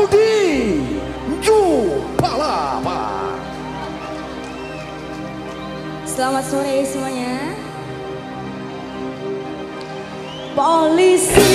Audi Ju Palapa. Selamat sore semuanya. Polisi,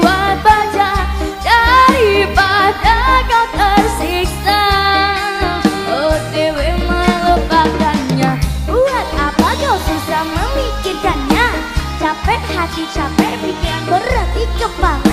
buat daripada kau tersiksa. Oh, melupakannya. Buat apa kau susah memikirkannya? Capek hati capek pikiran berat di kepala